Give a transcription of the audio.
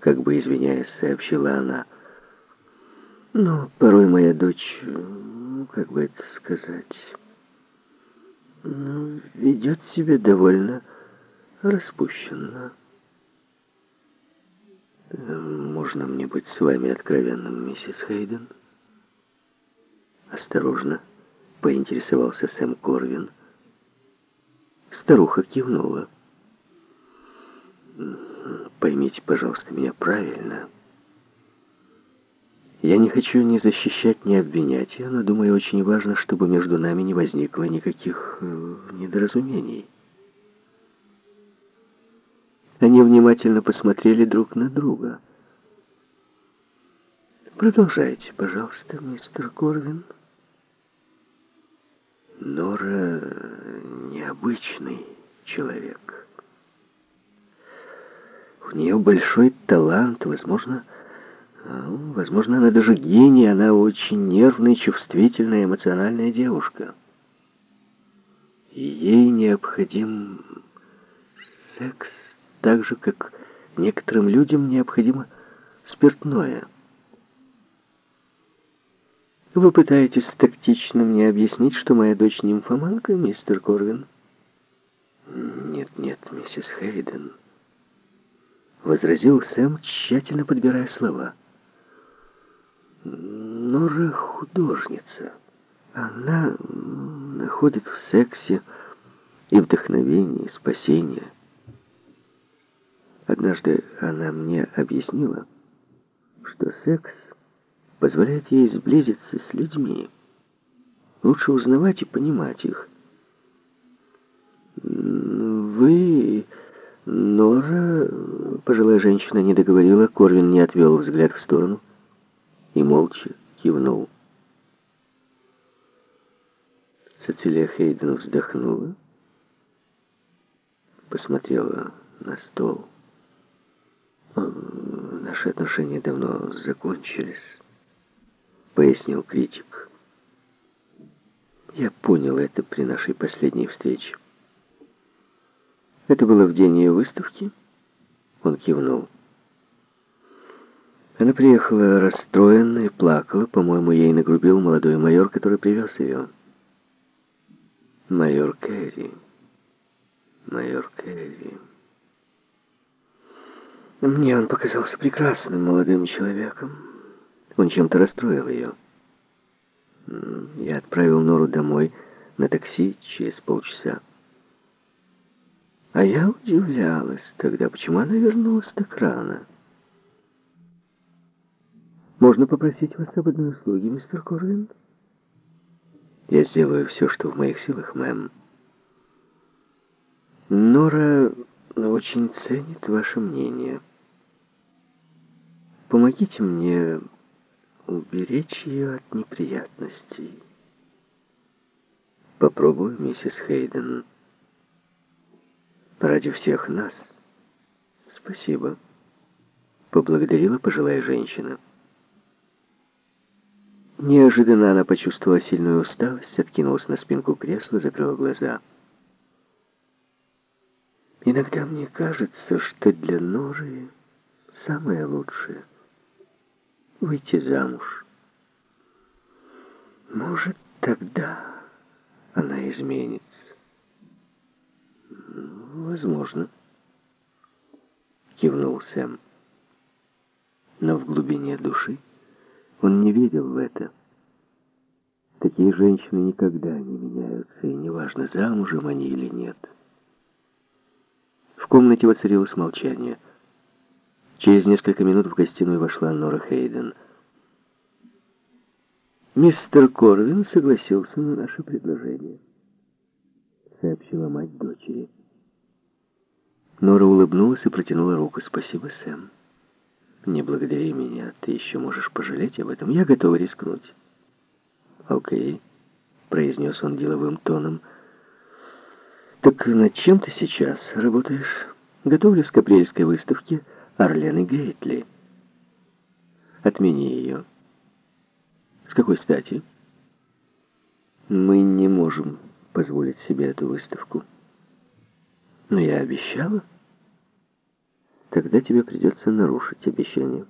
как бы извиняясь, сообщила она. Но порой моя дочь, ну, как бы это сказать, ну, ведет себя довольно распущенно. «Можно мне быть с вами откровенным, миссис Хейден?» Осторожно поинтересовался Сэм Корвин. Старуха кивнула. «Поймите, пожалуйста, меня правильно. Я не хочу ни защищать, ни обвинять ее, но думаю, очень важно, чтобы между нами не возникло никаких э, недоразумений». Они внимательно посмотрели друг на друга. «Продолжайте, пожалуйста, мистер Корвин». Нора необычный человек. У нее большой талант, возможно, ну, возможно, она даже гений, она очень нервная, чувствительная, эмоциональная девушка. Ей необходим секс так же, как некоторым людям необходимо спиртное. Вы пытаетесь тактично мне объяснить, что моя дочь нимфоманка, мистер Корвин? Нет, нет, миссис Хейден. Возразил Сэм, тщательно подбирая слова. Нора художница. Она находит в сексе и вдохновение, и спасение. Однажды она мне объяснила, что секс позволяет ей сблизиться с людьми, лучше узнавать и понимать их. «Вы, Нора...» Пожилая женщина не договорила, Корвин не отвел взгляд в сторону и молча кивнул. Цицилия Хейден вздохнула, посмотрела на стол. Наши отношения давно закончились, пояснил критик. Я понял это при нашей последней встрече. Это было в день ее выставки? Он кивнул. Она приехала расстроенная, плакала. По-моему, ей нагрубил молодой майор, который привез ее. Майор Кэрри. Майор Кэрри. Мне он показался прекрасным молодым человеком. Он чем-то расстроил ее. Я отправил Нору домой на такси через полчаса. А я удивлялась тогда, почему она вернулась так рано. Можно попросить вас об одной услуге, мистер Корвин? Я сделаю все, что в моих силах, мэм. Нора очень ценит ваше мнение. Помогите мне уберечь ее от неприятностей. Попробую, миссис Хейден. Ради всех нас. Спасибо. Поблагодарила пожилая женщина. Неожиданно она почувствовала сильную усталость, откинулась на спинку кресла, закрыла глаза. Иногда мне кажется, что для Норы самое лучшее — выйти замуж. Может, тогда она изменится. Возможно. Кивнул Сэм. Но в глубине души он не верил в это. Такие женщины никогда не меняются, и неважно, замужем они или нет. В комнате воцарилось молчание — Через несколько минут в гостиную вошла Нора Хейден. «Мистер Корвин согласился на наше предложение», — сообщила мать дочери. Нора улыбнулась и протянула руку. «Спасибо, Сэм. Не благодари меня, ты еще можешь пожалеть об этом. Я готова рискнуть». «Окей», — произнес он деловым тоном. «Так над чем ты сейчас работаешь? Готовлюсь к апрельской выставке». Арлены Гейтли. Отмени ее. С какой стати? Мы не можем позволить себе эту выставку. Но я обещала. Тогда тебе придется нарушить обещание.